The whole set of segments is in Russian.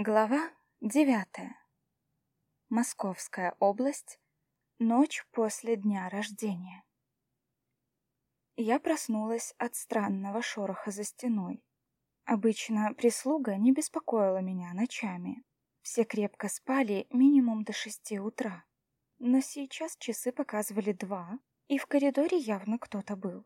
Глава девятая. Московская область. Ночь после дня рождения. Я проснулась от странного шороха за стеной. Обычно прислуга не беспокоила меня ночами. Все крепко спали минимум до шести утра. Но сейчас часы показывали два, и в коридоре явно кто-то был.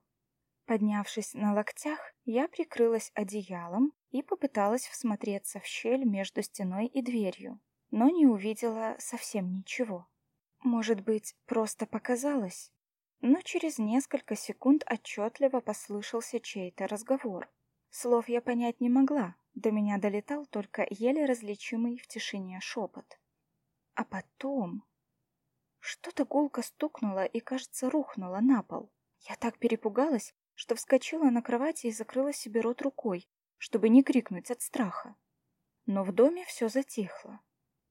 Поднявшись на локтях, я прикрылась одеялом и попыталась всмотреться в щель между стеной и дверью, но не увидела совсем ничего. Может быть, просто показалось? Но через несколько секунд отчетливо послышался чей-то разговор. Слов я понять не могла, до меня долетал только еле различимый в тишине шепот. А потом... Что-то гулко стукнуло и, кажется, рухнуло на пол. Я так перепугалась, что вскочила на кровати и закрыла себе рот рукой, чтобы не крикнуть от страха. Но в доме все затихло.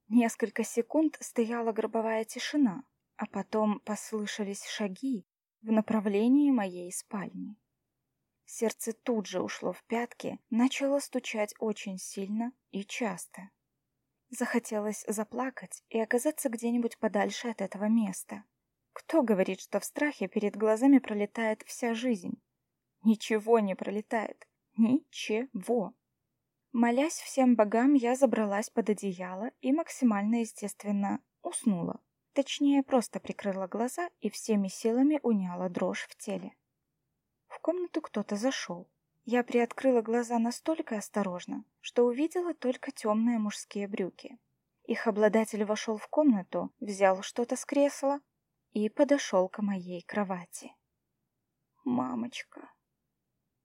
Несколько секунд стояла гробовая тишина, а потом послышались шаги в направлении моей спальни. Сердце тут же ушло в пятки, начало стучать очень сильно и часто. Захотелось заплакать и оказаться где-нибудь подальше от этого места. Кто говорит, что в страхе перед глазами пролетает вся жизнь? Ничего не пролетает. Ничего. Молясь всем богам, я забралась под одеяло и максимально естественно уснула. Точнее, просто прикрыла глаза и всеми силами уняла дрожь в теле. В комнату кто-то зашел. Я приоткрыла глаза настолько осторожно, что увидела только темные мужские брюки. Их обладатель вошел в комнату, взял что-то с кресла и подошел к моей кровати. «Мамочка!»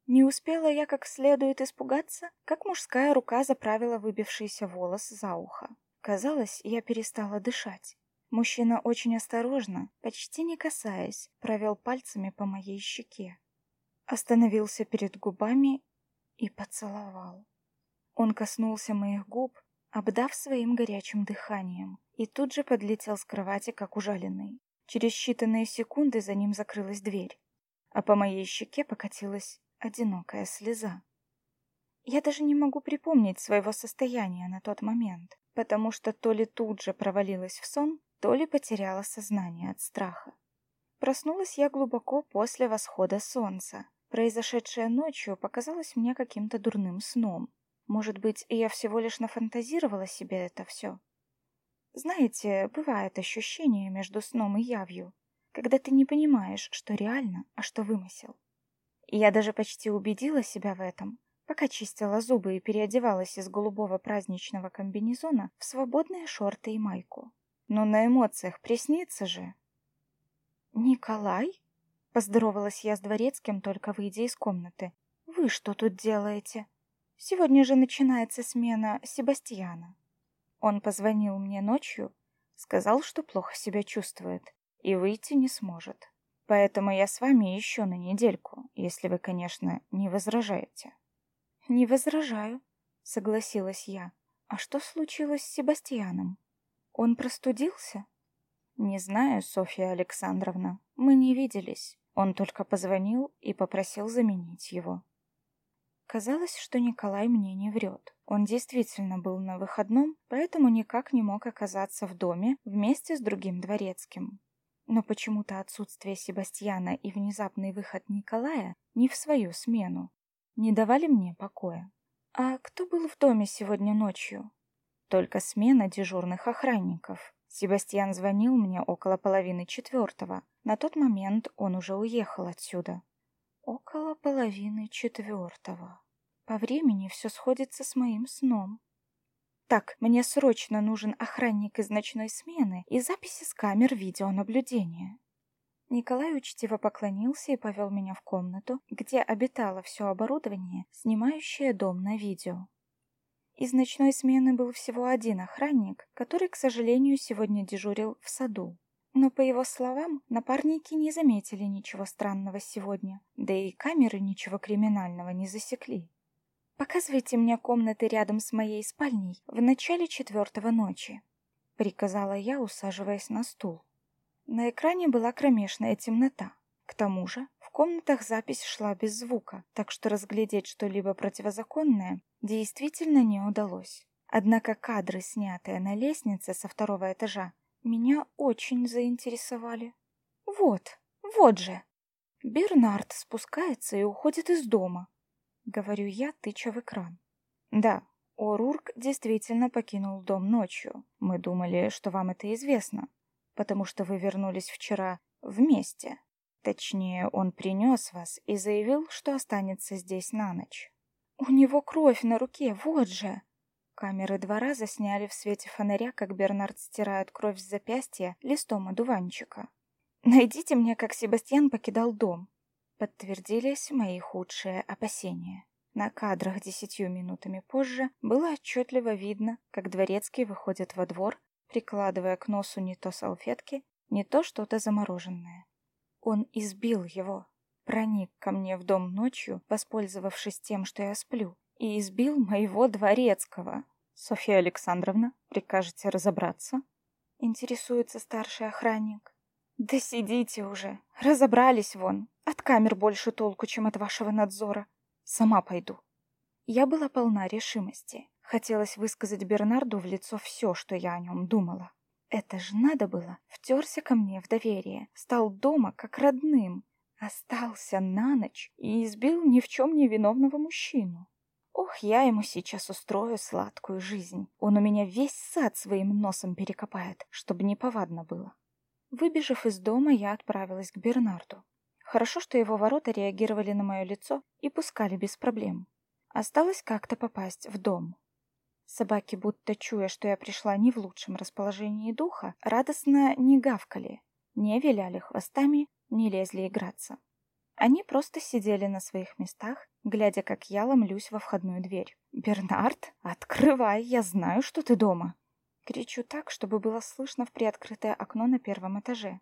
Не успела я как следует испугаться, как мужская рука заправила выбившийся волос за ухо. Казалось, я перестала дышать. Мужчина очень осторожно, почти не касаясь, провел пальцами по моей щеке. Остановился перед губами и поцеловал. Он коснулся моих губ, обдав своим горячим дыханием, и тут же подлетел с кровати, как ужаленный. Через считанные секунды за ним закрылась дверь, а по моей щеке покатилась одинокая слеза. Я даже не могу припомнить своего состояния на тот момент, потому что то ли тут же провалилась в сон, то ли потеряла сознание от страха. Проснулась я глубоко после восхода солнца. Произошедшее ночью показалось мне каким-то дурным сном. Может быть, я всего лишь нафантазировала себе это все? Знаете, бывает ощущение между сном и явью, когда ты не понимаешь, что реально, а что вымысел. Я даже почти убедила себя в этом, пока чистила зубы и переодевалась из голубого праздничного комбинезона в свободные шорты и майку. Но на эмоциях приснится же. «Николай?» — поздоровалась я с дворецким, только выйдя из комнаты. «Вы что тут делаете? Сегодня же начинается смена Себастьяна». Он позвонил мне ночью, сказал, что плохо себя чувствует и выйти не сможет. Поэтому я с вами еще на недельку, если вы, конечно, не возражаете. Не возражаю, согласилась я. А что случилось с Себастьяном? Он простудился? Не знаю, Софья Александровна. Мы не виделись. Он только позвонил и попросил заменить его. Казалось, что Николай мне не врет. Он действительно был на выходном, поэтому никак не мог оказаться в доме вместе с другим дворецким. Но почему-то отсутствие Себастьяна и внезапный выход Николая не в свою смену не давали мне покоя. А кто был в доме сегодня ночью? Только смена дежурных охранников. Себастьян звонил мне около половины четвертого. На тот момент он уже уехал отсюда. Около половины четвертого. По времени все сходится с моим сном. Так, мне срочно нужен охранник из ночной смены и записи с камер видеонаблюдения. Николай учтиво поклонился и повел меня в комнату, где обитало все оборудование, снимающее дом на видео. Из ночной смены был всего один охранник, который, к сожалению, сегодня дежурил в саду. Но, по его словам, напарники не заметили ничего странного сегодня, да и камеры ничего криминального не засекли. «Показывайте мне комнаты рядом с моей спальней в начале четвертого ночи», — приказала я, усаживаясь на стул. На экране была кромешная темнота. К тому же в комнатах запись шла без звука, так что разглядеть что-либо противозаконное действительно не удалось. Однако кадры, снятые на лестнице со второго этажа, меня очень заинтересовали. Вот, вот же. Бернард спускается и уходит из дома. Говорю я, тыча в экран. Да, О'Рурк действительно покинул дом ночью. Мы думали, что вам это известно, потому что вы вернулись вчера вместе. Точнее, он принес вас и заявил, что останется здесь на ночь. У него кровь на руке, вот же. Камеры двора засняли в свете фонаря, как Бернард стирает кровь с запястья листом одуванчика. Найдите мне, как Себастьян покидал дом. Подтвердились мои худшие опасения. На кадрах десятью минутами позже было отчетливо видно, как дворецкий выходит во двор, прикладывая к носу не то салфетки, не то что-то замороженное. Он избил его, проник ко мне в дом ночью, воспользовавшись тем, что я сплю, и избил моего дворецкого. Софья Александровна, прикажете разобраться? Интересуется старший охранник. Да сидите уже, разобрались вон. От камер больше толку, чем от вашего надзора. Сама пойду. Я была полна решимости. Хотелось высказать Бернарду в лицо все, что я о нем думала. Это же надо было. Втерся ко мне в доверие, стал дома как родным, остался на ночь и избил ни в чем не виновного мужчину. Ох, я ему сейчас устрою сладкую жизнь. Он у меня весь сад своим носом перекопает, чтобы не повадно было. Выбежав из дома, я отправилась к Бернарду. Хорошо, что его ворота реагировали на мое лицо и пускали без проблем. Осталось как-то попасть в дом. Собаки, будто чуя, что я пришла не в лучшем расположении духа, радостно не гавкали, не виляли хвостами, не лезли играться. Они просто сидели на своих местах, глядя, как я ломлюсь во входную дверь. «Бернард, открывай, я знаю, что ты дома!» Кричу так, чтобы было слышно в приоткрытое окно на первом этаже.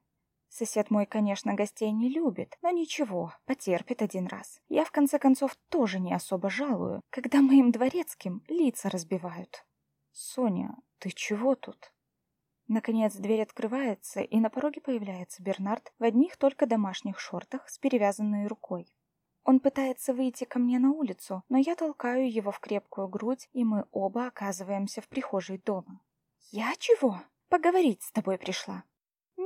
Сосед мой, конечно, гостей не любит, но ничего, потерпит один раз. Я, в конце концов, тоже не особо жалую, когда моим дворецким лица разбивают. «Соня, ты чего тут?» Наконец дверь открывается, и на пороге появляется Бернард в одних только домашних шортах с перевязанной рукой. Он пытается выйти ко мне на улицу, но я толкаю его в крепкую грудь, и мы оба оказываемся в прихожей дома. «Я чего? Поговорить с тобой пришла.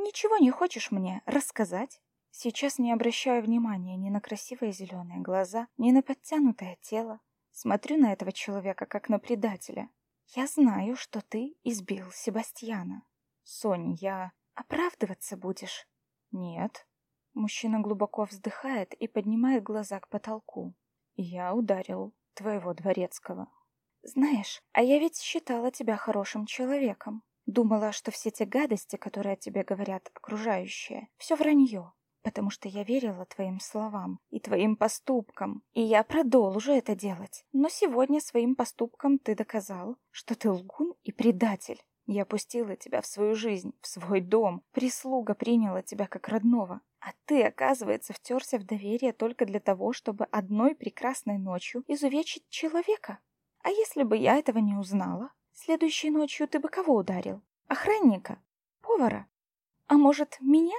Ничего не хочешь мне рассказать? Сейчас не обращаю внимания ни на красивые зеленые глаза, ни на подтянутое тело. Смотрю на этого человека, как на предателя. Я знаю, что ты избил Себастьяна. Сонь, я... Оправдываться будешь? Нет. Мужчина глубоко вздыхает и поднимает глаза к потолку. Я ударил твоего дворецкого. Знаешь, а я ведь считала тебя хорошим человеком. Думала, что все те гадости, которые о тебе говорят окружающие, все вранье, потому что я верила твоим словам и твоим поступкам, и я продолжу это делать. Но сегодня своим поступком ты доказал, что ты лгун и предатель. Я пустила тебя в свою жизнь, в свой дом, прислуга приняла тебя как родного, а ты, оказывается, втерся в доверие только для того, чтобы одной прекрасной ночью изувечить человека. А если бы я этого не узнала, Следующей ночью ты бы кого ударил? Охранника? Повара? А может, меня?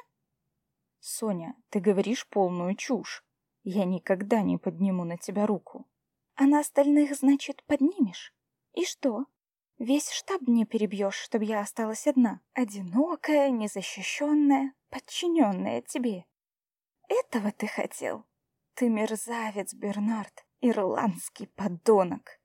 Соня, ты говоришь полную чушь. Я никогда не подниму на тебя руку. А на остальных, значит, поднимешь? И что? Весь штаб мне перебьешь, чтобы я осталась одна, одинокая, незащищенная, подчиненная тебе. Этого ты хотел? Ты мерзавец, Бернард, ирландский подонок.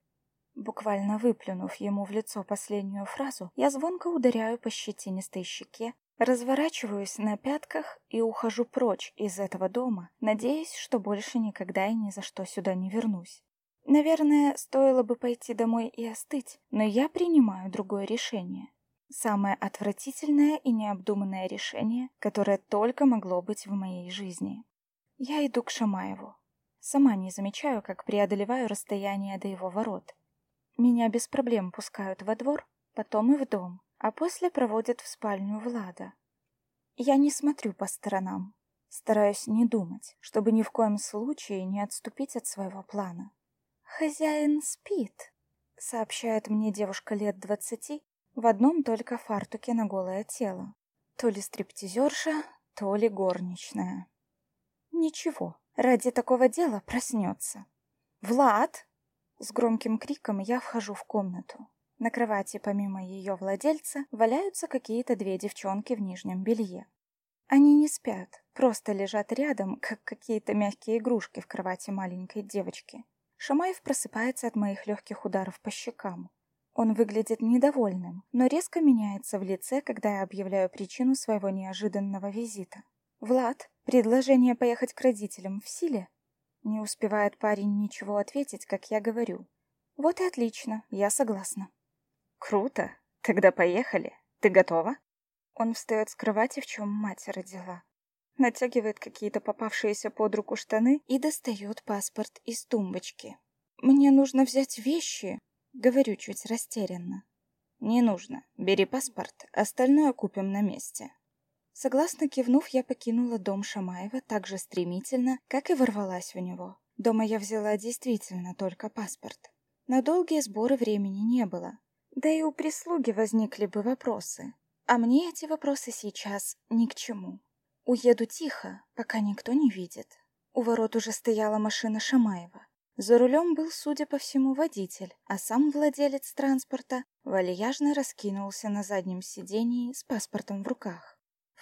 Буквально выплюнув ему в лицо последнюю фразу, я звонко ударяю по щетинистой щеке, разворачиваюсь на пятках и ухожу прочь из этого дома, надеясь, что больше никогда и ни за что сюда не вернусь. Наверное, стоило бы пойти домой и остыть, но я принимаю другое решение. Самое отвратительное и необдуманное решение, которое только могло быть в моей жизни. Я иду к Шамаеву. Сама не замечаю, как преодолеваю расстояние до его ворот. Меня без проблем пускают во двор, потом и в дом, а после проводят в спальню Влада. Я не смотрю по сторонам, стараюсь не думать, чтобы ни в коем случае не отступить от своего плана. «Хозяин спит», — сообщает мне девушка лет двадцати в одном только фартуке на голое тело. То ли стриптизерша, то ли горничная. Ничего, ради такого дела проснется. «Влад!» С громким криком я вхожу в комнату. На кровати, помимо ее владельца, валяются какие-то две девчонки в нижнем белье. Они не спят, просто лежат рядом, как какие-то мягкие игрушки в кровати маленькой девочки. Шамаев просыпается от моих легких ударов по щекам. Он выглядит недовольным, но резко меняется в лице, когда я объявляю причину своего неожиданного визита. «Влад, предложение поехать к родителям в силе?» Не успевает парень ничего ответить, как я говорю. «Вот и отлично, я согласна». «Круто. Тогда поехали. Ты готова?» Он встает с кровати, в чем мать родила. Натягивает какие-то попавшиеся под руку штаны и достает паспорт из тумбочки. «Мне нужно взять вещи», — говорю чуть растерянно. «Не нужно. Бери паспорт, остальное купим на месте». Согласно кивнув, я покинула дом Шамаева так же стремительно, как и ворвалась в него. Дома я взяла действительно только паспорт. На долгие сборы времени не было. Да и у прислуги возникли бы вопросы. А мне эти вопросы сейчас ни к чему. Уеду тихо, пока никто не видит. У ворот уже стояла машина Шамаева. За рулем был, судя по всему, водитель, а сам владелец транспорта вальяжно раскинулся на заднем сидении с паспортом в руках.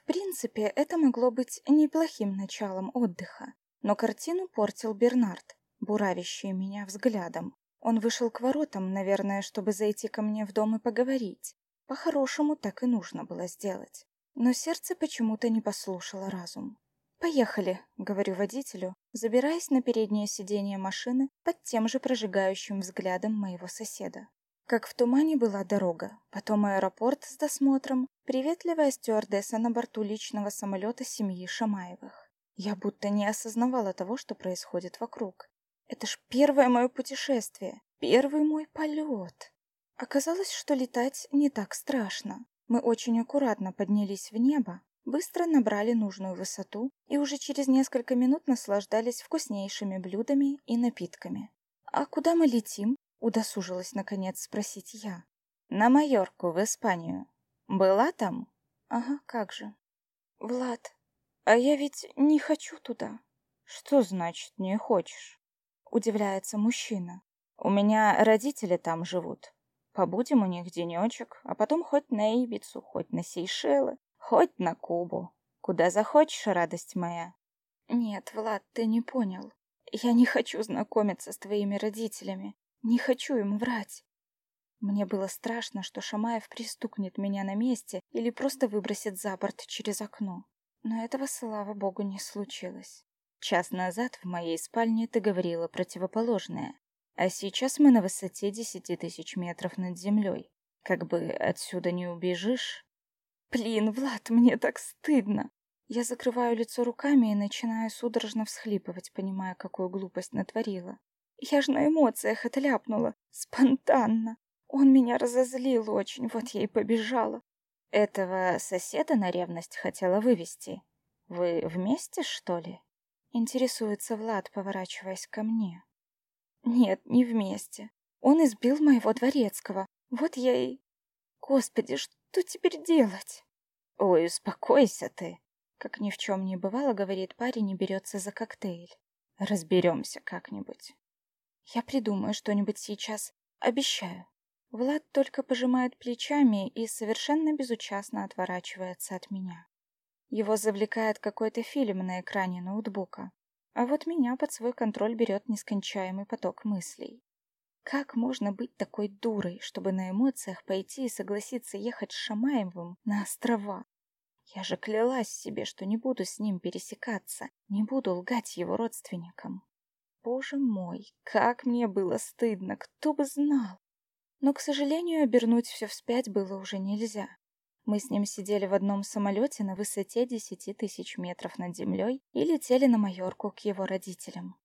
В принципе, это могло быть неплохим началом отдыха, но картину портил Бернард, буравящий меня взглядом. Он вышел к воротам, наверное, чтобы зайти ко мне в дом и поговорить. По-хорошему так и нужно было сделать. Но сердце почему-то не послушало разум. «Поехали», — говорю водителю, забираясь на переднее сиденье машины под тем же прожигающим взглядом моего соседа. Как в тумане была дорога, потом аэропорт с досмотром, приветливая стюардесса на борту личного самолета семьи Шамаевых. Я будто не осознавала того, что происходит вокруг. Это ж первое мое путешествие, первый мой полет. Оказалось, что летать не так страшно. Мы очень аккуратно поднялись в небо, быстро набрали нужную высоту и уже через несколько минут наслаждались вкуснейшими блюдами и напитками. «А куда мы летим?» Удосужилась, наконец, спросить я. На Майорку, в Испанию. Была там? Ага, как же. Влад, а я ведь не хочу туда. Что значит не хочешь? Удивляется мужчина. У меня родители там живут. Побудем у них денечек, а потом хоть на Ибицу, хоть на Сейшелы, хоть на Кубу. Куда захочешь, радость моя. Нет, Влад, ты не понял. Я не хочу знакомиться с твоими родителями. Не хочу им врать. Мне было страшно, что Шамаев пристукнет меня на месте или просто выбросит за борт через окно. Но этого, слава богу, не случилось. Час назад в моей спальне ты говорила противоположное. А сейчас мы на высоте десяти тысяч метров над землей. Как бы отсюда не убежишь. Блин, Влад, мне так стыдно. Я закрываю лицо руками и начинаю судорожно всхлипывать, понимая, какую глупость натворила. Я ж на эмоциях это ляпнула. Спонтанно. Он меня разозлил очень, вот я и побежала. Этого соседа на ревность хотела вывести. Вы вместе, что ли? Интересуется Влад, поворачиваясь ко мне. Нет, не вместе. Он избил моего дворецкого. Вот я и... Господи, что теперь делать? Ой, успокойся ты. Как ни в чем не бывало, говорит парень и берется за коктейль. Разберемся как-нибудь. Я придумаю что-нибудь сейчас, обещаю. Влад только пожимает плечами и совершенно безучастно отворачивается от меня. Его завлекает какой-то фильм на экране ноутбука, а вот меня под свой контроль берет нескончаемый поток мыслей. Как можно быть такой дурой, чтобы на эмоциях пойти и согласиться ехать с Шамаевым на острова? Я же клялась себе, что не буду с ним пересекаться, не буду лгать его родственникам. Боже мой, как мне было стыдно, кто бы знал. Но, к сожалению, обернуть все вспять было уже нельзя. Мы с ним сидели в одном самолете на высоте десяти тысяч метров над землей и летели на Майорку к его родителям.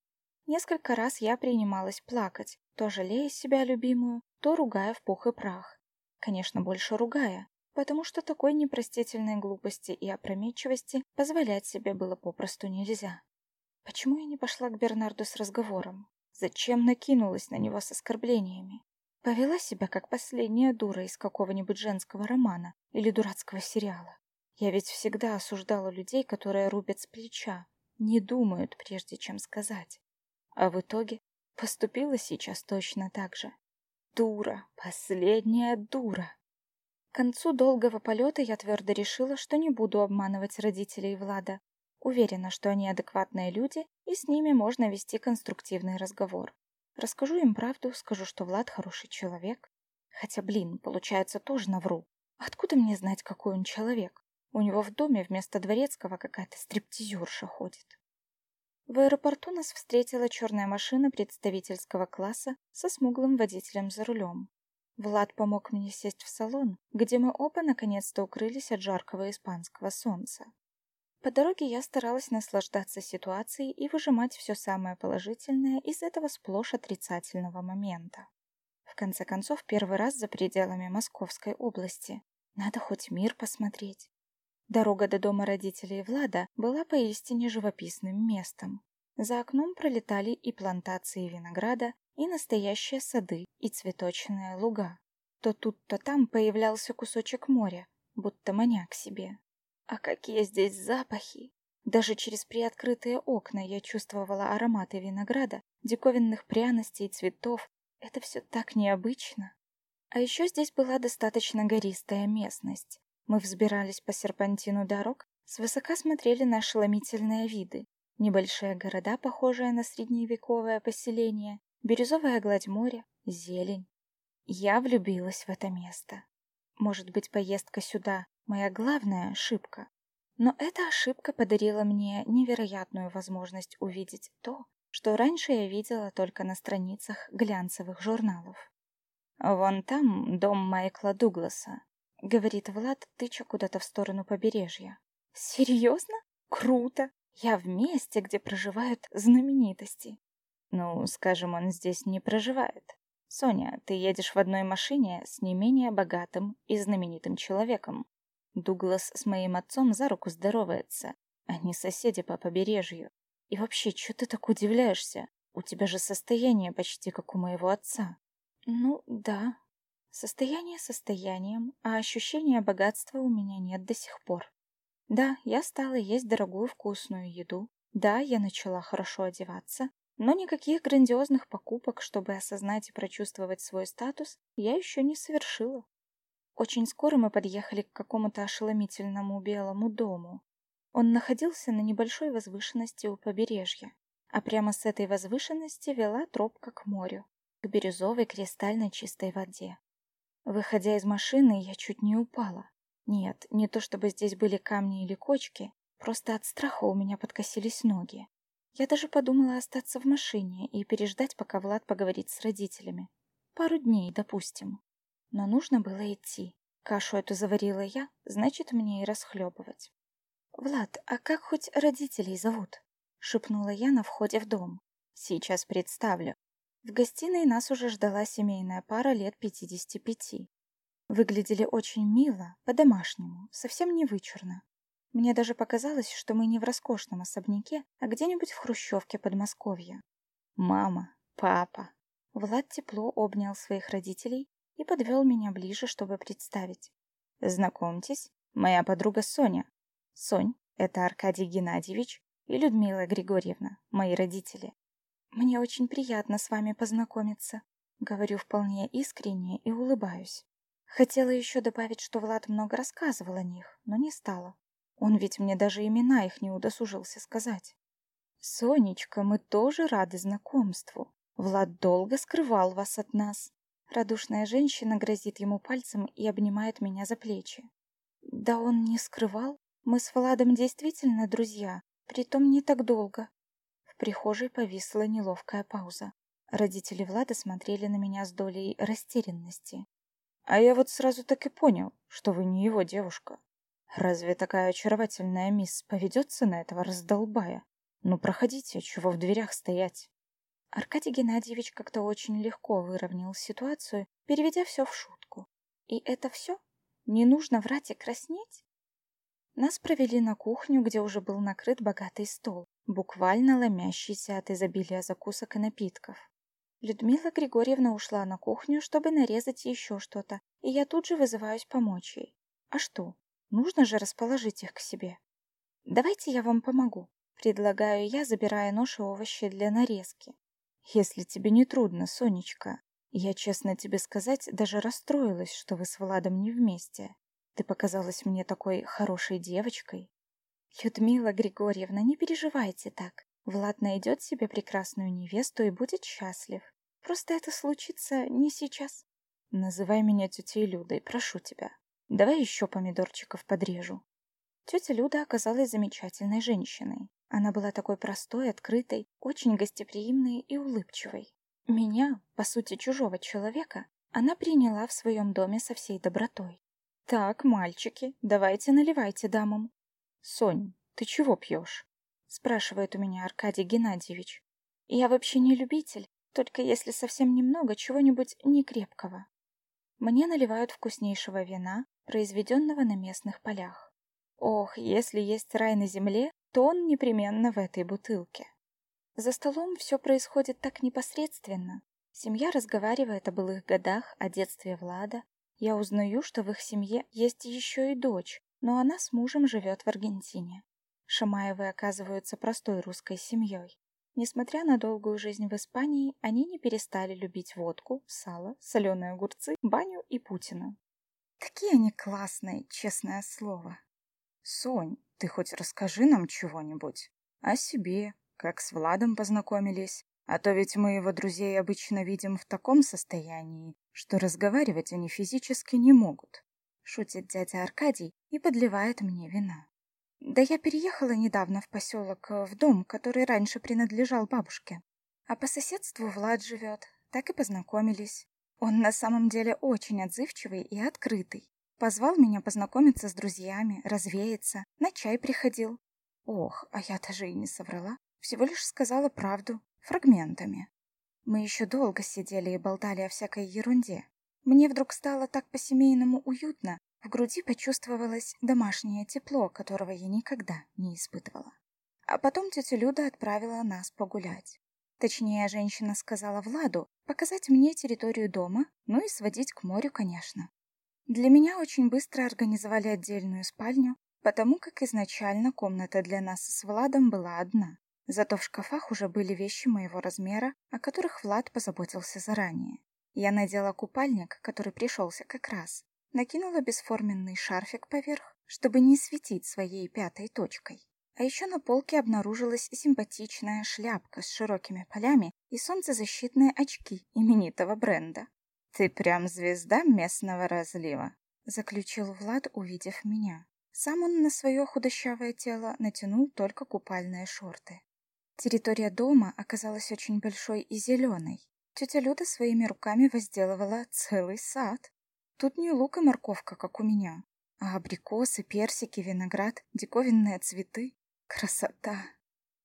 Несколько раз я принималась плакать, то жалея себя любимую, то ругая в пух и прах. Конечно, больше ругая, потому что такой непростительной глупости и опрометчивости позволять себе было попросту нельзя. Почему я не пошла к Бернарду с разговором? Зачем накинулась на него с оскорблениями? Повела себя как последняя дура из какого-нибудь женского романа или дурацкого сериала. Я ведь всегда осуждала людей, которые рубят с плеча, не думают, прежде чем сказать. А в итоге поступила сейчас точно так же. Дура, последняя дура. К концу долгого полета я твердо решила, что не буду обманывать родителей Влада. Уверена, что они адекватные люди, и с ними можно вести конструктивный разговор. Расскажу им правду, скажу, что Влад хороший человек. Хотя, блин, получается, тоже навру. Откуда мне знать, какой он человек? У него в доме вместо дворецкого какая-то стриптизерша ходит. В аэропорту нас встретила черная машина представительского класса со смуглым водителем за рулем. Влад помог мне сесть в салон, где мы оба наконец-то укрылись от жаркого испанского солнца. По дороге я старалась наслаждаться ситуацией и выжимать все самое положительное из этого сплошь отрицательного момента. В конце концов, первый раз за пределами Московской области. Надо хоть мир посмотреть. Дорога до дома родителей Влада была поистине живописным местом. За окном пролетали и плантации винограда, и настоящие сады, и цветочные луга. То тут, то там появлялся кусочек моря, будто маня к себе. А какие здесь запахи! Даже через приоткрытые окна я чувствовала ароматы винограда, диковинных пряностей и цветов. Это все так необычно. А еще здесь была достаточно гористая местность. Мы взбирались по серпантину дорог, свысока смотрели на ошеломительные виды. Небольшие города, похожие на средневековое поселение, бирюзовая гладь моря, зелень. Я влюбилась в это место. Может быть, поездка сюда — моя главная ошибка. Но эта ошибка подарила мне невероятную возможность увидеть то, что раньше я видела только на страницах глянцевых журналов. Вон там дом Майкла Дугласа, — говорит Влад, тыча куда-то в сторону побережья. «Серьезно? Круто! Я в месте, где проживают знаменитости». «Ну, скажем, он здесь не проживает. Соня, ты едешь в одной машине с не менее богатым и знаменитым человеком. Дуглас с моим отцом за руку здоровается. Они соседи по побережью. И вообще, что ты так удивляешься? У тебя же состояние почти как у моего отца». «Ну, да», Состояние состоянием, а ощущения богатства у меня нет до сих пор. Да, я стала есть дорогую вкусную еду. Да, я начала хорошо одеваться. Но никаких грандиозных покупок, чтобы осознать и прочувствовать свой статус, я еще не совершила. Очень скоро мы подъехали к какому-то ошеломительному белому дому. Он находился на небольшой возвышенности у побережья, а прямо с этой возвышенности вела тропка к морю, к бирюзовой кристально чистой воде. Выходя из машины, я чуть не упала. Нет, не то чтобы здесь были камни или кочки, просто от страха у меня подкосились ноги. Я даже подумала остаться в машине и переждать, пока Влад поговорит с родителями. Пару дней, допустим. Но нужно было идти. Кашу эту заварила я, значит, мне и расхлебывать. «Влад, а как хоть родителей зовут?» — шепнула я на входе в дом. «Сейчас представлю», в гостиной нас уже ждала семейная пара лет 55. Выглядели очень мило, по-домашнему, совсем не вычурно. Мне даже показалось, что мы не в роскошном особняке, а где-нибудь в хрущевке Подмосковья. Мама, папа. Влад тепло обнял своих родителей и подвел меня ближе, чтобы представить. Знакомьтесь, моя подруга Соня. Сонь, это Аркадий Геннадьевич и Людмила Григорьевна, мои родители. «Мне очень приятно с вами познакомиться», — говорю вполне искренне и улыбаюсь. Хотела еще добавить, что Влад много рассказывал о них, но не стала. Он ведь мне даже имена их не удосужился сказать. «Сонечка, мы тоже рады знакомству. Влад долго скрывал вас от нас». Радушная женщина грозит ему пальцем и обнимает меня за плечи. «Да он не скрывал. Мы с Владом действительно друзья, притом не так долго прихожей повисла неловкая пауза. Родители Влада смотрели на меня с долей растерянности. А я вот сразу так и понял, что вы не его девушка. Разве такая очаровательная мисс поведется на этого раздолбая? Ну, проходите, чего в дверях стоять? Аркадий Геннадьевич как-то очень легко выровнял ситуацию, переведя все в шутку. И это все? Не нужно врать и краснеть? Нас провели на кухню, где уже был накрыт богатый стол буквально ломящийся от изобилия закусок и напитков. Людмила Григорьевна ушла на кухню, чтобы нарезать еще что-то, и я тут же вызываюсь помочь ей. А что? Нужно же расположить их к себе. Давайте я вам помогу, предлагаю я, забирая нож и овощи для нарезки. Если тебе не трудно, Сонечка. Я, честно тебе сказать, даже расстроилась, что вы с Владом не вместе. Ты показалась мне такой хорошей девочкой. Людмила Григорьевна, не переживайте так. Влад найдет себе прекрасную невесту и будет счастлив. Просто это случится не сейчас. Называй меня тетей Людой, прошу тебя. Давай еще помидорчиков подрежу. Тетя Люда оказалась замечательной женщиной. Она была такой простой, открытой, очень гостеприимной и улыбчивой. Меня, по сути чужого человека, она приняла в своем доме со всей добротой. «Так, мальчики, давайте наливайте дамам». «Сонь, ты чего пьешь?» спрашивает у меня Аркадий Геннадьевич. «Я вообще не любитель, только если совсем немного чего-нибудь некрепкого». Мне наливают вкуснейшего вина, произведенного на местных полях. Ох, если есть рай на земле, то он непременно в этой бутылке. За столом все происходит так непосредственно. Семья разговаривает о былых годах, о детстве Влада. Я узнаю, что в их семье есть еще и дочь, но она с мужем живет в Аргентине. Шамаевы оказываются простой русской семьей. Несмотря на долгую жизнь в Испании, они не перестали любить водку, сало, соленые огурцы, баню и Путина. Какие они классные, честное слово. Сонь, ты хоть расскажи нам чего-нибудь о себе, как с Владом познакомились, а то ведь мы его друзей обычно видим в таком состоянии, что разговаривать они физически не могут. Шутит дядя Аркадий и подливает мне вина. Да я переехала недавно в поселок, в дом, который раньше принадлежал бабушке. А по соседству Влад живет, так и познакомились. Он на самом деле очень отзывчивый и открытый. Позвал меня познакомиться с друзьями, развеяться, на чай приходил. Ох, а я даже и не соврала. Всего лишь сказала правду, фрагментами. Мы еще долго сидели и болтали о всякой ерунде. Мне вдруг стало так по-семейному уютно, в груди почувствовалось домашнее тепло, которого я никогда не испытывала. А потом тетя Люда отправила нас погулять. Точнее, женщина сказала Владу показать мне территорию дома, ну и сводить к морю, конечно. Для меня очень быстро организовали отдельную спальню, потому как изначально комната для нас с Владом была одна. Зато в шкафах уже были вещи моего размера, о которых Влад позаботился заранее. Я надела купальник, который пришелся как раз, накинула бесформенный шарфик поверх, чтобы не светить своей пятой точкой. А еще на полке обнаружилась симпатичная шляпка с широкими полями и солнцезащитные очки именитого бренда. «Ты прям звезда местного разлива», — заключил Влад, увидев меня. Сам он на свое худощавое тело натянул только купальные шорты. Территория дома оказалась очень большой и зеленой. Тетя Люда своими руками возделывала целый сад. Тут не лук и морковка, как у меня, а абрикосы, персики, виноград, диковинные цветы. Красота!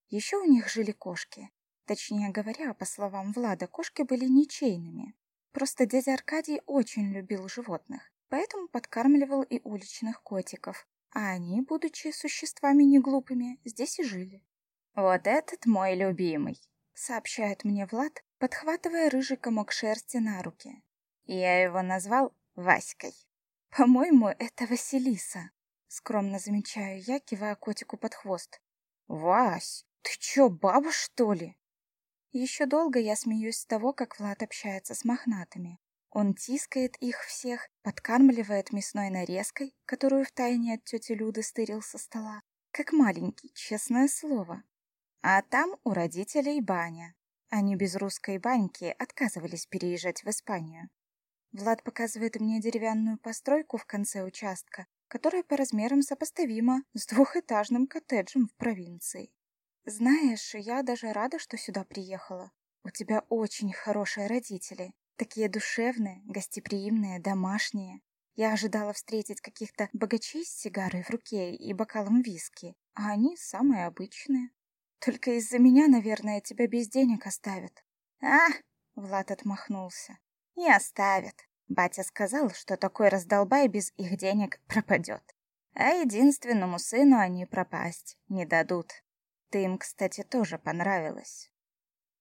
Еще у них жили кошки. Точнее говоря, по словам Влада, кошки были ничейными. Просто дядя Аркадий очень любил животных, поэтому подкармливал и уличных котиков, а они, будучи существами неглупыми, здесь и жили. «Вот этот мой любимый», — сообщает мне Влад, подхватывая рыжий комок шерсти на руки. «Я его назвал Васькой». «По-моему, это Василиса», — скромно замечаю я, кивая котику под хвост. «Вась, ты чё, баба, что ли?» Еще долго я смеюсь с того, как Влад общается с мохнатыми. Он тискает их всех, подкармливает мясной нарезкой, которую втайне от тети Люды стырил со стола. Как маленький, честное слово. А там у родителей баня. Они без русской баньки отказывались переезжать в Испанию. Влад показывает мне деревянную постройку в конце участка, которая по размерам сопоставима с двухэтажным коттеджем в провинции. Знаешь, я даже рада, что сюда приехала. У тебя очень хорошие родители. Такие душевные, гостеприимные, домашние. Я ожидала встретить каких-то богачей с сигарой в руке и бокалом виски, а они самые обычные. Только из-за меня, наверное, тебя без денег оставят. А, Влад отмахнулся. Не оставят. Батя сказал, что такой раздолбай без их денег пропадет. А единственному сыну они пропасть не дадут. Ты им, кстати, тоже понравилась.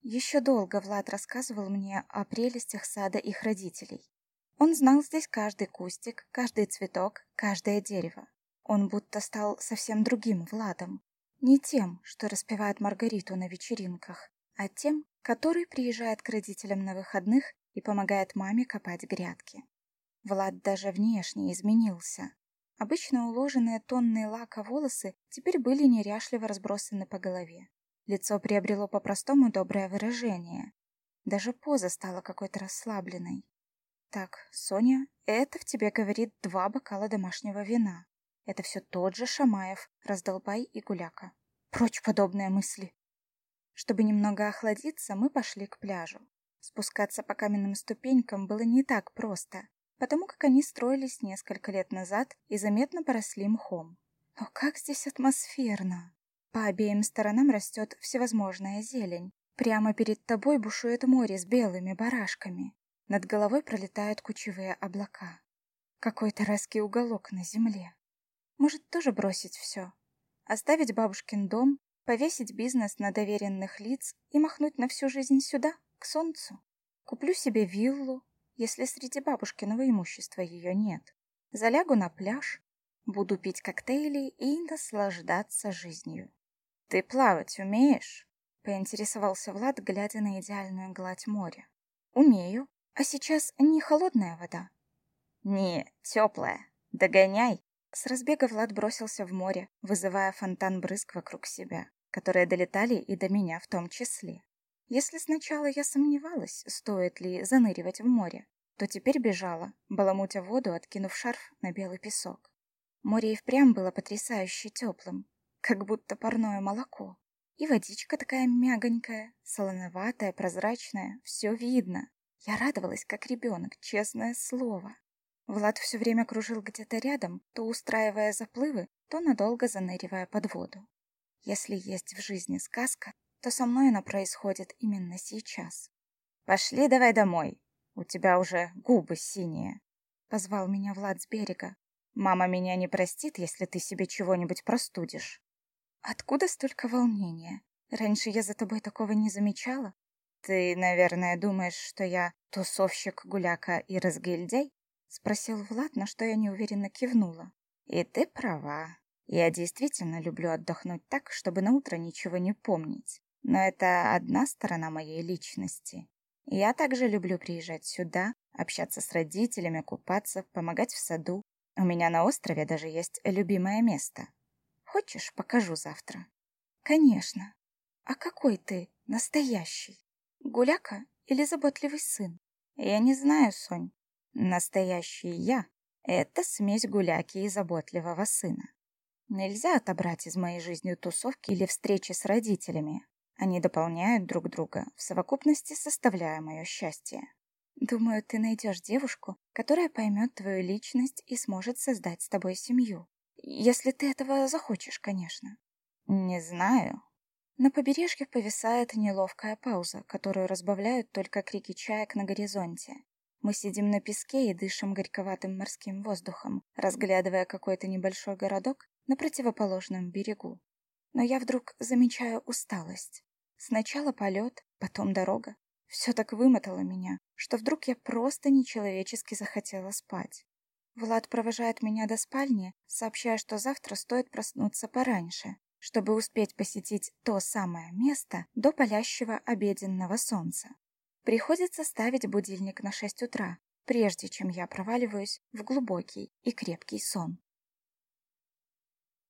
Еще долго Влад рассказывал мне о прелестях сада их родителей. Он знал здесь каждый кустик, каждый цветок, каждое дерево. Он будто стал совсем другим Владом, не тем, что распевает Маргариту на вечеринках, а тем, который приезжает к родителям на выходных и помогает маме копать грядки. Влад даже внешне изменился. Обычно уложенные тонны лака волосы теперь были неряшливо разбросаны по голове. Лицо приобрело по-простому доброе выражение. Даже поза стала какой-то расслабленной. Так, Соня, это в тебе говорит два бокала домашнего вина. Это все тот же Шамаев, раздолбай и гуляка. Прочь подобные мысли. Чтобы немного охладиться, мы пошли к пляжу. Спускаться по каменным ступенькам было не так просто, потому как они строились несколько лет назад и заметно поросли мхом. Но как здесь атмосферно! По обеим сторонам растет всевозможная зелень. Прямо перед тобой бушует море с белыми барашками. Над головой пролетают кучевые облака. Какой-то райский уголок на земле. Может, тоже бросить все? Оставить бабушкин дом, повесить бизнес на доверенных лиц и махнуть на всю жизнь сюда, к солнцу? Куплю себе виллу, если среди бабушкиного имущества ее нет. Залягу на пляж, буду пить коктейли и наслаждаться жизнью. «Ты плавать умеешь?» — поинтересовался Влад, глядя на идеальную гладь моря. «Умею. А сейчас не холодная вода?» «Не, теплая. Догоняй!» С разбега Влад бросился в море, вызывая фонтан брызг вокруг себя, которые долетали и до меня в том числе. Если сначала я сомневалась, стоит ли заныривать в море, то теперь бежала, баламутя воду, откинув шарф на белый песок. Море и впрямь было потрясающе теплым, как будто парное молоко. И водичка такая мягонькая, солоноватая, прозрачная, все видно. Я радовалась, как ребенок, честное слово. Влад все время кружил где-то рядом, то устраивая заплывы, то надолго заныривая под воду. Если есть в жизни сказка, то со мной она происходит именно сейчас. «Пошли давай домой, у тебя уже губы синие», — позвал меня Влад с берега. «Мама меня не простит, если ты себе чего-нибудь простудишь». «Откуда столько волнения? Раньше я за тобой такого не замечала». «Ты, наверное, думаешь, что я тусовщик, гуляка и разгильдяй?» — спросил Влад, на что я неуверенно кивнула. «И ты права. Я действительно люблю отдохнуть так, чтобы на утро ничего не помнить. Но это одна сторона моей личности. Я также люблю приезжать сюда, общаться с родителями, купаться, помогать в саду. У меня на острове даже есть любимое место. Хочешь, покажу завтра?» «Конечно. А какой ты настоящий? Гуляка или заботливый сын?» «Я не знаю, Сонь. Настоящий я — это смесь гуляки и заботливого сына. Нельзя отобрать из моей жизни тусовки или встречи с родителями. Они дополняют друг друга, в совокупности составляя мое счастье. Думаю, ты найдешь девушку, которая поймет твою личность и сможет создать с тобой семью. Если ты этого захочешь, конечно. Не знаю. На побережье повисает неловкая пауза, которую разбавляют только крики чаек на горизонте. Мы сидим на песке и дышим горьковатым морским воздухом, разглядывая какой-то небольшой городок на противоположном берегу. Но я вдруг замечаю усталость. Сначала полет, потом дорога. Все так вымотало меня, что вдруг я просто нечеловечески захотела спать. Влад провожает меня до спальни, сообщая, что завтра стоит проснуться пораньше, чтобы успеть посетить то самое место до палящего обеденного солнца. Приходится ставить будильник на шесть утра, прежде чем я проваливаюсь в глубокий и крепкий сон.